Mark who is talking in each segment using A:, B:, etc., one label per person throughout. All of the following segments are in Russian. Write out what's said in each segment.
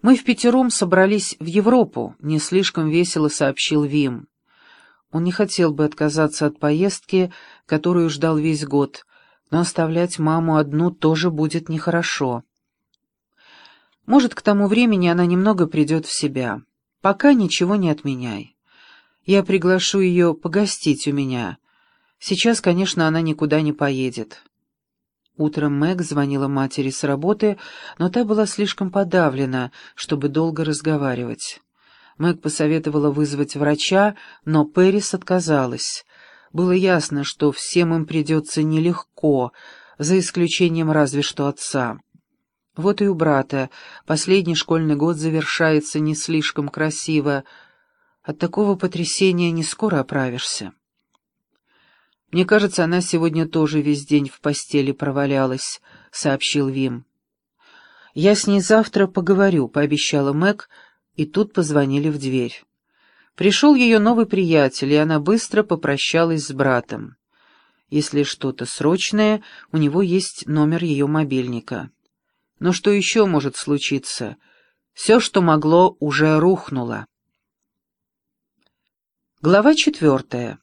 A: «Мы в пятером собрались в Европу», — не слишком весело сообщил Вим. Он не хотел бы отказаться от поездки, которую ждал весь год, но оставлять маму одну тоже будет нехорошо. Может, к тому времени она немного придет в себя. Пока ничего не отменяй. Я приглашу ее погостить у меня. Сейчас, конечно, она никуда не поедет. Утром Мэг звонила матери с работы, но та была слишком подавлена, чтобы долго разговаривать. Мэг посоветовала вызвать врача, но Пэрис отказалась. Было ясно, что всем им придется нелегко, за исключением разве что отца. Вот и у брата последний школьный год завершается не слишком красиво. От такого потрясения не скоро оправишься. «Мне кажется, она сегодня тоже весь день в постели провалялась», — сообщил Вим. «Я с ней завтра поговорю», — пообещала Мэг, и тут позвонили в дверь. Пришел ее новый приятель, и она быстро попрощалась с братом. Если что-то срочное, у него есть номер ее мобильника. Но что еще может случиться? Все, что могло, уже рухнуло. Глава четвертая.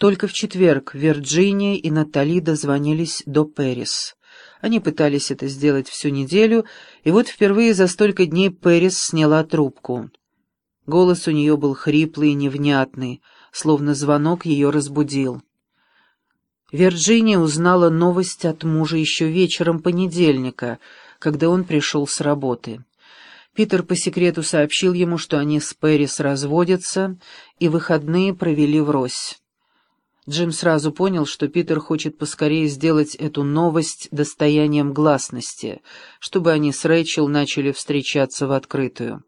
A: Только в четверг Вирджиния и Натали дозвонились до Пэрис. Они пытались это сделать всю неделю, и вот впервые за столько дней Пэрис сняла трубку. Голос у нее был хриплый и невнятный, словно звонок ее разбудил. Вирджиния узнала новость от мужа еще вечером понедельника, когда он пришел с работы. Питер по секрету сообщил ему, что они с Пэрис разводятся и выходные провели врозь. Джим сразу понял, что Питер хочет поскорее сделать эту новость достоянием гласности, чтобы они с Рэйчел начали встречаться в открытую.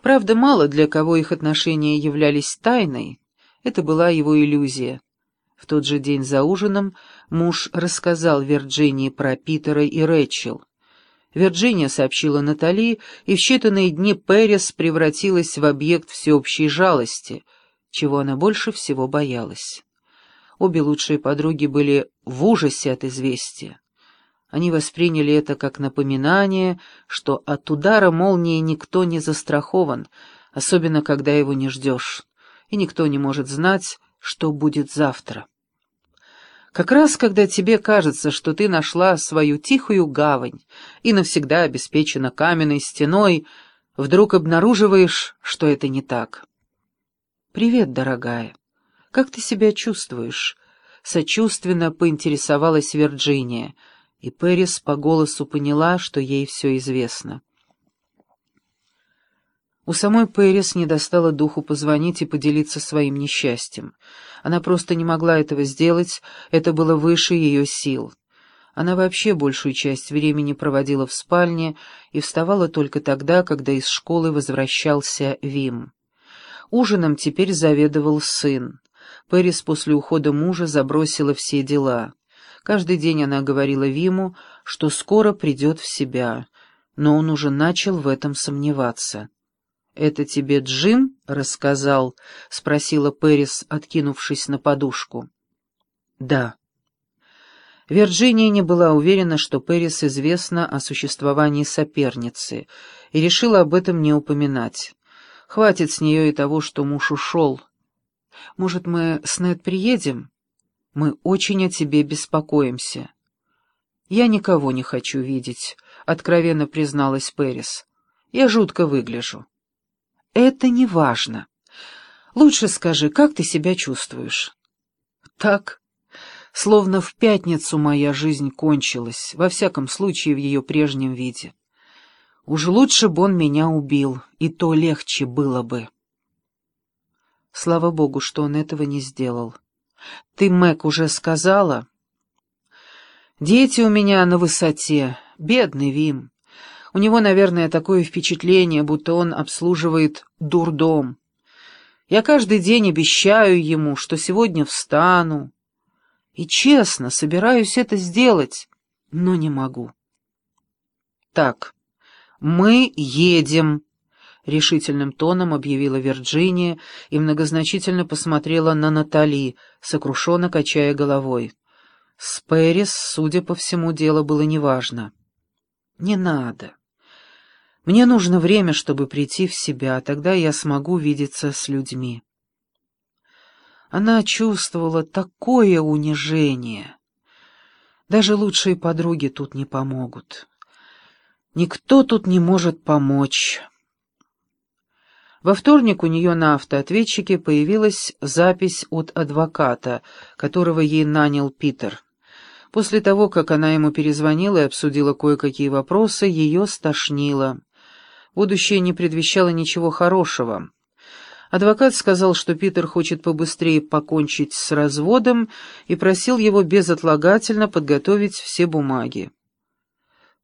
A: Правда, мало для кого их отношения являлись тайной, это была его иллюзия. В тот же день за ужином муж рассказал Вирджинии про Питера и Рэйчел. Вирджиния сообщила Натали, и в считанные дни Перес превратилась в объект всеобщей жалости — чего она больше всего боялась. Обе лучшие подруги были в ужасе от известия. Они восприняли это как напоминание, что от удара молнии никто не застрахован, особенно когда его не ждешь, и никто не может знать, что будет завтра. Как раз когда тебе кажется, что ты нашла свою тихую гавань и навсегда обеспечена каменной стеной, вдруг обнаруживаешь, что это не так. «Привет, дорогая. Как ты себя чувствуешь?» Сочувственно поинтересовалась Вирджиния, и Пэрис по голосу поняла, что ей все известно. У самой Пэрис не достало духу позвонить и поделиться своим несчастьем. Она просто не могла этого сделать, это было выше ее сил. Она вообще большую часть времени проводила в спальне и вставала только тогда, когда из школы возвращался Вим. Ужином теперь заведовал сын. Пэрис после ухода мужа забросила все дела. Каждый день она говорила Виму, что скоро придет в себя, но он уже начал в этом сомневаться. «Это тебе Джим рассказал?» — спросила Пэрис, откинувшись на подушку. «Да». Вирджиния не была уверена, что Пэрис известно о существовании соперницы, и решила об этом не упоминать. Хватит с нее и того, что муж ушел. Может, мы с Нед приедем? Мы очень о тебе беспокоимся. Я никого не хочу видеть, — откровенно призналась Пэрис. Я жутко выгляжу. Это не важно. Лучше скажи, как ты себя чувствуешь? Так, словно в пятницу моя жизнь кончилась, во всяком случае в ее прежнем виде. Уж лучше бы он меня убил, и то легче было бы. Слава богу, что он этого не сделал. Ты, Мэг, уже сказала? Дети у меня на высоте. Бедный Вим. У него, наверное, такое впечатление, будто он обслуживает дурдом. Я каждый день обещаю ему, что сегодня встану. И честно, собираюсь это сделать, но не могу. Так, «Мы едем», — решительным тоном объявила Вирджиния и многозначительно посмотрела на Натали, сокрушенно качая головой. С Пэрис, судя по всему, дело было неважно. «Не надо. Мне нужно время, чтобы прийти в себя, тогда я смогу видеться с людьми. Она чувствовала такое унижение. Даже лучшие подруги тут не помогут. Никто тут не может помочь. Во вторник у нее на автоответчике появилась запись от адвоката, которого ей нанял Питер. После того, как она ему перезвонила и обсудила кое-какие вопросы, ее стошнило. Будущее не предвещало ничего хорошего. Адвокат сказал, что Питер хочет побыстрее покончить с разводом и просил его безотлагательно подготовить все бумаги.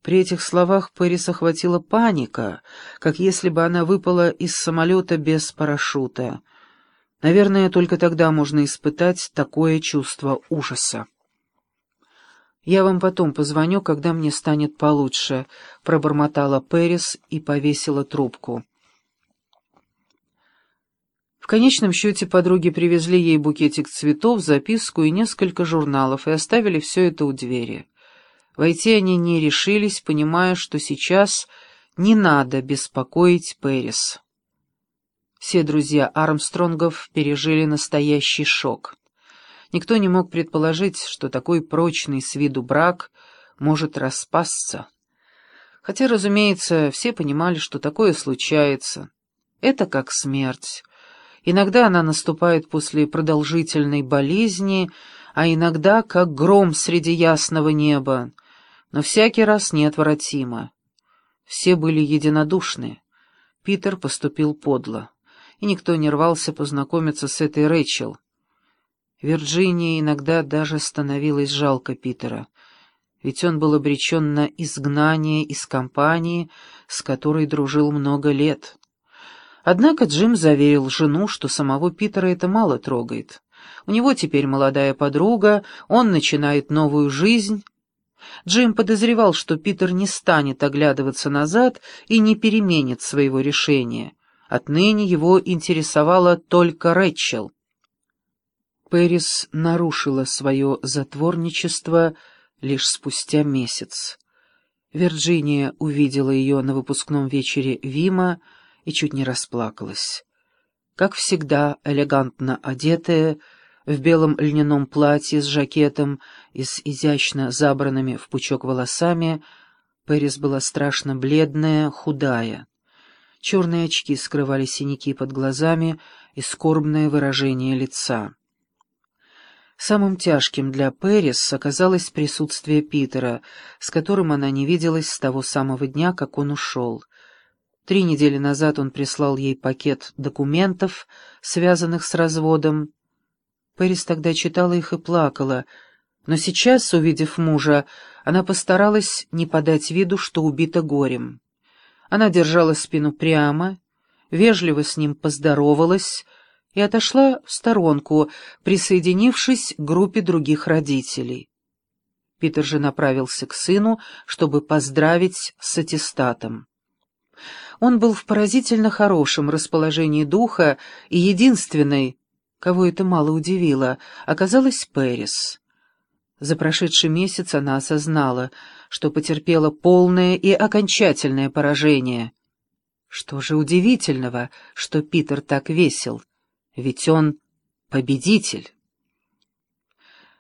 A: При этих словах Пэрис охватила паника, как если бы она выпала из самолета без парашюта. Наверное, только тогда можно испытать такое чувство ужаса. «Я вам потом позвоню, когда мне станет получше», — пробормотала Пэрис и повесила трубку. В конечном счете подруги привезли ей букетик цветов, записку и несколько журналов и оставили все это у двери. Войти они не решились, понимая, что сейчас не надо беспокоить Пэрис. Все друзья Армстронгов пережили настоящий шок. Никто не мог предположить, что такой прочный с виду брак может распасться. Хотя, разумеется, все понимали, что такое случается. Это как смерть. Иногда она наступает после продолжительной болезни, а иногда как гром среди ясного неба но всякий раз неотвратимо. Все были единодушны. Питер поступил подло, и никто не рвался познакомиться с этой Рэйчел. Вирджинии иногда даже становилось жалко Питера, ведь он был обречен на изгнание из компании, с которой дружил много лет. Однако Джим заверил жену, что самого Питера это мало трогает. У него теперь молодая подруга, он начинает новую жизнь, Джим подозревал, что Питер не станет оглядываться назад и не переменит своего решения. Отныне его интересовала только Рэчел. Пэрис нарушила свое затворничество лишь спустя месяц. Вирджиния увидела ее на выпускном вечере Вима и чуть не расплакалась. Как всегда, элегантно одетая, в белом льняном платье с жакетом и с изящно забранными в пучок волосами, Пэрис была страшно бледная, худая. Черные очки скрывали синяки под глазами и скорбное выражение лица. Самым тяжким для Пэрис оказалось присутствие Питера, с которым она не виделась с того самого дня, как он ушел. Три недели назад он прислал ей пакет документов, связанных с разводом, Пэрис тогда читала их и плакала, но сейчас, увидев мужа, она постаралась не подать виду, что убита горем. Она держала спину прямо, вежливо с ним поздоровалась и отошла в сторонку, присоединившись к группе других родителей. Питер же направился к сыну, чтобы поздравить с аттестатом. Он был в поразительно хорошем расположении духа и единственный, Кого это мало удивило, оказалась Пэрис. За прошедший месяц она осознала, что потерпела полное и окончательное поражение. Что же удивительного, что Питер так весел, ведь он победитель.